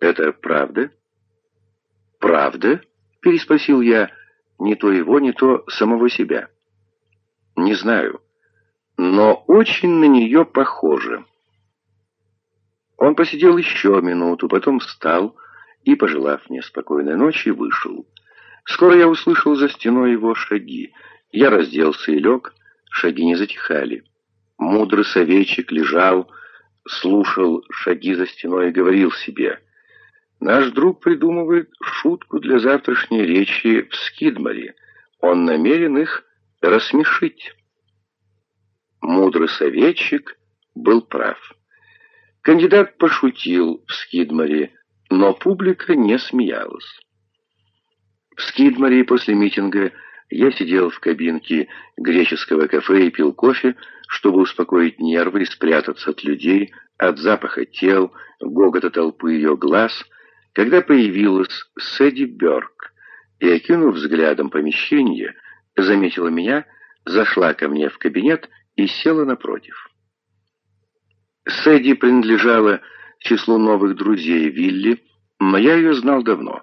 Это правда? Правда? Переспросил я, не то его, не то самого себя. Не знаю, но очень на нее похоже. Он посидел еще минуту, потом встал и, пожелав мне спокойной ночи, вышел. Скоро я услышал за стеной его шаги. Я разделся и лег, шаги не затихали. Мудрый советчик лежал, слушал шаги за стеной и говорил себе, «Наш друг придумывает шутку для завтрашней речи в Скидмаре. Он намерен их рассмешить». Мудрый советчик был прав. Кандидат пошутил в Скидмаре, но публика не смеялась. В Скидмаре после митинга я сидел в кабинке греческого кафе и пил кофе, чтобы успокоить нервы и спрятаться от людей, от запаха тел, гогота толпы ее глаз, когда появилась Сэдди Бёрк и, окинув взглядом помещение, заметила меня, зашла ко мне в кабинет и села напротив. Сэдди принадлежала числу новых друзей Вилли, но я ее знал давно.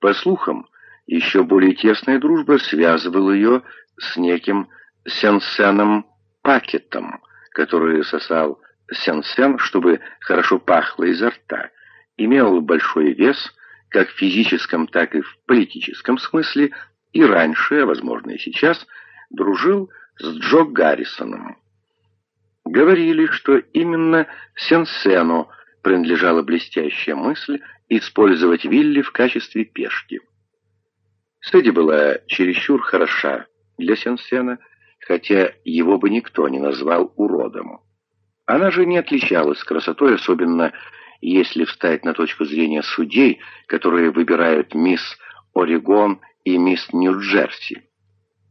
По слухам, еще более тесная дружба связывала ее с неким Сенсеном Пакетом, который сосал Сенсен, чтобы хорошо пахло изо рта, имел большой вес как в физическом, так и в политическом смысле, и раньше, а возможно и сейчас, дружил с Джо Гаррисоном. Говорили, что именно Сенсену принадлежала блестящая мысль использовать Вилли в качестве пешки. Сэдди была чересчур хороша для Сенсена, хотя его бы никто не назвал уродом. Она же не отличалась красотой, особенно если встать на точку зрения судей, которые выбирают мисс Орегон и мисс Нью-Джерси.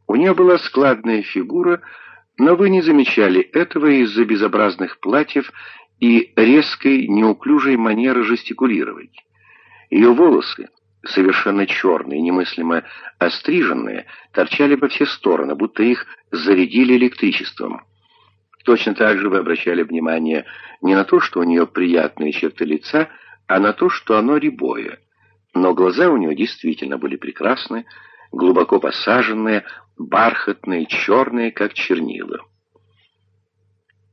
У нее была складная фигура, но вы не замечали этого из-за безобразных платьев и резкой, неуклюжей манеры жестикулировать. Ее волосы совершенно черные, немыслимо остриженные, торчали по все стороны, будто их зарядили электричеством. Точно так же вы обращали внимание не на то, что у нее приятные черты лица, а на то, что оно рябое. Но глаза у нее действительно были прекрасны, глубоко посаженные, бархатные, черные, как чернила.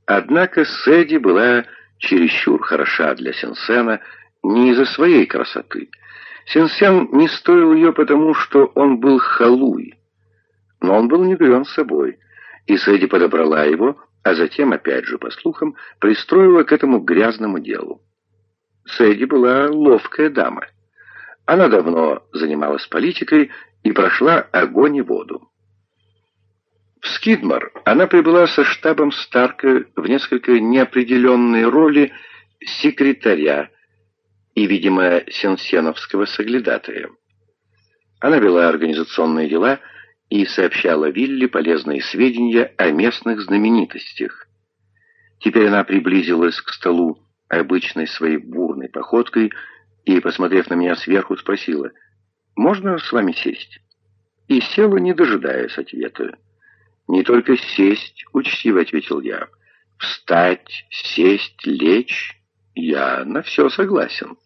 Однако Сэдди была чересчур хороша для Сенсена не из-за своей красоты, Сен-Сен не стоил ее потому, что он был халуй. Но он был недурен собой, и Сэдди подобрала его, а затем, опять же, по слухам, пристроила к этому грязному делу. Сэдди была ловкая дама. Она давно занималась политикой и прошла огонь и воду. В Скидмар она прибыла со штабом Старка в несколько неопределенной роли секретаря, и, видимо, сенсеновского соглядатая. Она вела организационные дела и сообщала Вилли полезные сведения о местных знаменитостях. Теперь она приблизилась к столу обычной своей бурной походкой и, посмотрев на меня сверху, спросила, «Можно с вами сесть?» И села, не дожидаясь ответа. «Не только сесть», — учтиво ответил я. «Встать, сесть, лечь...» «Я на все согласен».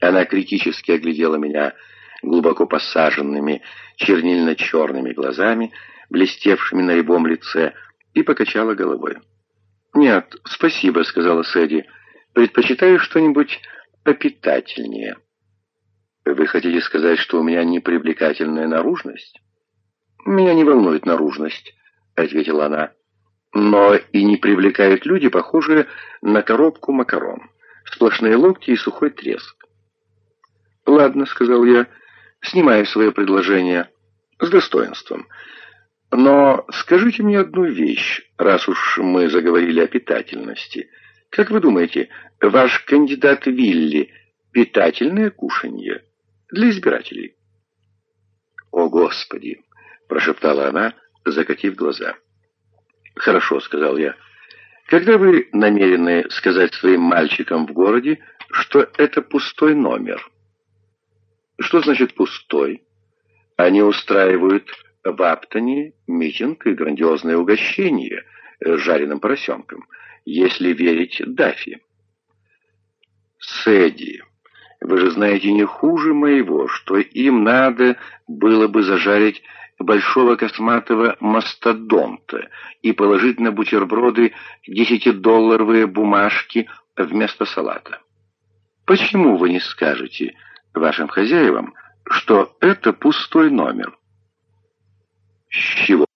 Она критически оглядела меня глубоко посаженными чернильно-черными глазами, блестевшими на рябом лице, и покачала головой. «Нет, спасибо», — сказала Сэдди. «Предпочитаю что-нибудь попитательнее». «Вы хотите сказать, что у меня непривлекательная наружность?» «Меня не волнует наружность», — ответила она. «Но и не привлекают люди, похожие на коробку макарон. Сплошные локти и сухой треск. «Ладно», — сказал я, снимая свое предложение с достоинством. «Но скажите мне одну вещь, раз уж мы заговорили о питательности. Как вы думаете, ваш кандидат Вилли — питательное кушанье для избирателей?» «О, Господи!» — прошептала она, закатив глаза. «Хорошо», — сказал я. «Когда вы намерены сказать своим мальчикам в городе, что это пустой номер?» Что значит «пустой»? Они устраивают в Аптоне митинг и грандиозное угощение с жареным поросенком, если верить Дафи. Сэдди, Вы же знаете не хуже моего, что им надо было бы зажарить большого косматого мастодонта и положить на бутерброды десятидолларовые бумажки вместо салата. Почему вы не скажете вашим хозяевам, что это пустой номер? С чего